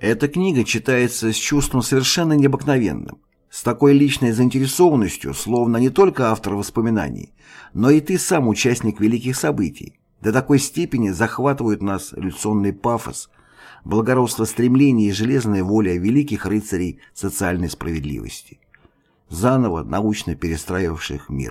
Эта книга читается с чувством совершенно необыкновенным, с такой личной заинтересованностью, словно не только автор воспоминаний, но и ты сам участник великих событий. До такой степени захватывают нас революционный пафос, благородство стремлений и железная воля великих рыцарей социальной справедливости, заново научно перестраивавших мир.